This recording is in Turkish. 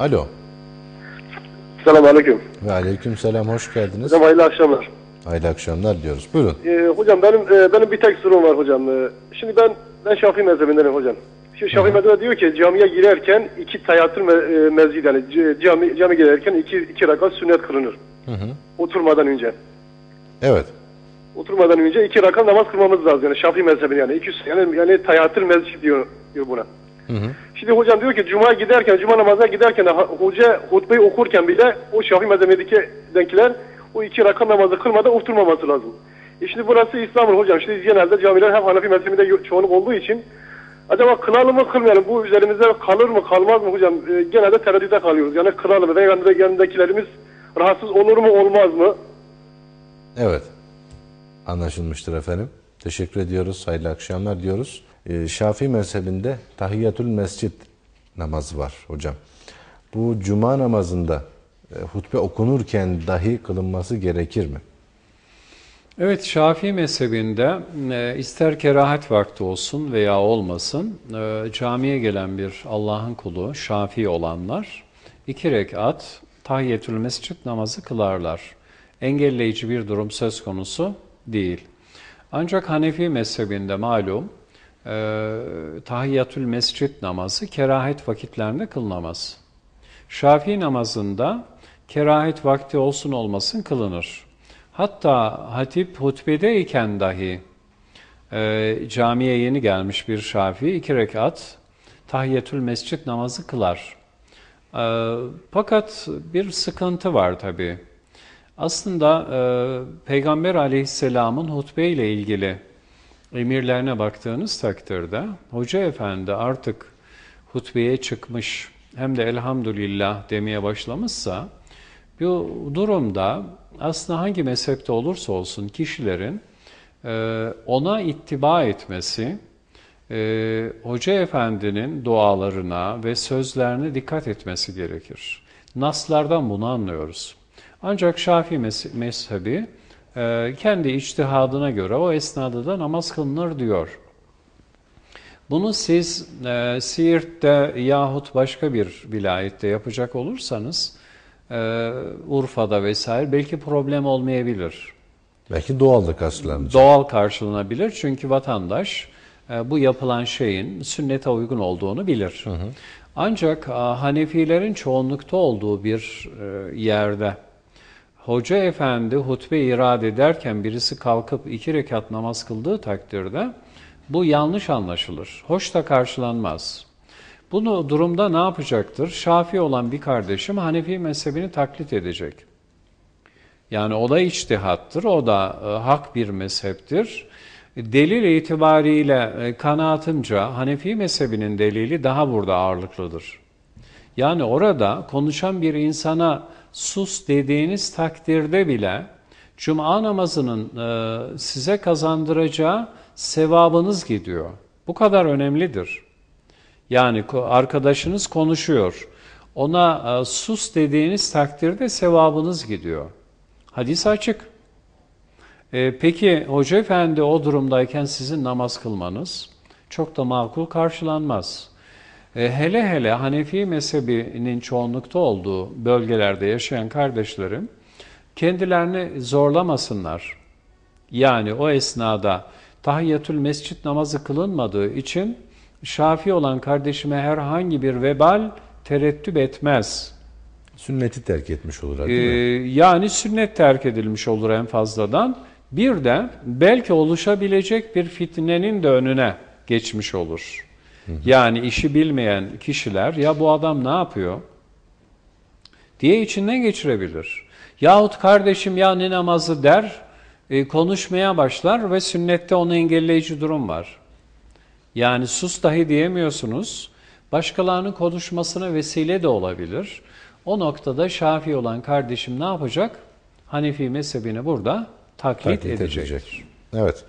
Alo. Selamun Aleyküm. Ve aleyküm selam, hoş geldiniz. Hocam hayırlı akşamlar. Hayırlı akşamlar diyoruz. Buyurun. Ee, hocam benim e, benim bir tek sorum var hocam. Ee, şimdi ben ben Şafii mezhebindenim hocam. Şimdi Şafii mezhebinde diyor ki camiye girerken iki tayattır me, e, mezid yani cami, cami girerken iki, iki rakat sünnet kılınır. Oturmadan önce. Evet. Oturmadan önce iki rakat namaz kılmamız lazım. Yani Şafii mezhebinde yani. iki, yani, yani tayattır mezid diyor, diyor buna. Şimdi hocam diyor ki cuma giderken, cuma namazına giderken hoca hutbeyi okurken bile o Şafii mezhebindekiler o iki rakat namazı kılmadan oturmaması lazım. E şimdi burası İslam'ın hocam. Şimdi genelde camiler hep Hanefi mezhebinde çoğunluk olduğu için acaba kılalım mı kılmayalım? Bu üzerimizde kalır mı kalmaz mı hocam? E, genelde tereddüte kalıyoruz. Yani kılalım ve yanında yanındakilerimiz rahatsız olur mu olmaz mı? Evet. Anlaşılmıştır efendim. Teşekkür ediyoruz. Hayırlı akşamlar diyoruz. Ee, Şafii mezhebinde tahiyyatül mescid namazı var hocam. Bu cuma namazında e, hutbe okunurken dahi kılınması gerekir mi? Evet, Şafii mezhebinde e, ister kerahat vakti olsun veya olmasın, e, camiye gelen bir Allah'ın kulu, Şafii olanlar, iki rekat tahiyyetül mescid namazı kılarlar. Engelleyici bir durum söz konusu değil. Ancak Hanefi mezhebinde malum, e, tahiyyatül mescid namazı kerahet vakitlerinde kılınamaz. Şafii namazında kerahet vakti olsun olmasın kılınır. Hatta hatip hutbedeyken dahi e, camiye yeni gelmiş bir şafii iki rekat tahiyyetül mescid namazı kılar. E, fakat bir sıkıntı var tabi. Aslında e, Peygamber aleyhisselamın hutbe ile ilgili emirlerine baktığınız takdirde Hoca Efendi artık hutbeye çıkmış hem de elhamdülillah demeye başlamışsa bu durumda aslında hangi mezhepte olursa olsun kişilerin e, ona ittiba etmesi, e, Hoca Efendi'nin dualarına ve sözlerine dikkat etmesi gerekir. Naslardan bunu anlıyoruz. Ancak Şafii mez- mezhebi kendi içtihadına göre o esnada da namaz kılınır diyor. Bunu siz e, Siirt'te yahut başka bir vilayette yapacak olursanız e, Urfa'da vesaire belki problem olmayabilir. Belki doğallık karşılanacak. Doğal karşılanabilir çünkü vatandaş e, bu yapılan şeyin sünnete uygun olduğunu bilir. Ancak a, Hanefilerin çoğunlukta olduğu bir e, yerde Hoca efendi hutbe irad ederken birisi kalkıp iki rekat namaz kıldığı takdirde bu yanlış anlaşılır. Hoş da karşılanmaz. Bunu durumda ne yapacaktır? Şafi olan bir kardeşim Hanefi mezhebini taklit edecek. Yani o da içtihattır, o da e, hak bir mezheptir. Delil itibariyle e, kanaatimce Hanefi mezhebinin delili daha burada ağırlıklıdır. Yani orada konuşan bir insana sus dediğiniz takdirde bile Cuma namazının e, size kazandıracağı sevabınız gidiyor. Bu kadar önemlidir. Yani arkadaşınız konuşuyor. Ona e, sus dediğiniz takdirde sevabınız gidiyor. Hadis açık. E, peki Hoca Efendi o durumdayken sizin namaz kılmanız çok da makul karşılanmaz. E, hele hele Hanefi mezhebinin çoğunlukta olduğu bölgelerde yaşayan kardeşlerim kendilerini zorlamasınlar. Yani o esnada tahiyyatül mescit namazı kılınmadığı için Şafi olan kardeşime herhangi bir vebal terettüp etmez. Sünneti terk etmiş olur Ee, yani sünnet terk edilmiş olur en fazladan. Bir de belki oluşabilecek bir fitnenin de önüne geçmiş olur. Yani işi bilmeyen kişiler ya bu adam ne yapıyor diye içinden geçirebilir. Yahut kardeşim ya ne namazı der, e, konuşmaya başlar ve sünnette onu engelleyici durum var. Yani sus dahi diyemiyorsunuz. Başkalarının konuşmasına vesile de olabilir. O noktada Şafii olan kardeşim ne yapacak? Hanefi mezhebini burada taklit, Taklit edecektir. edecek. Evet.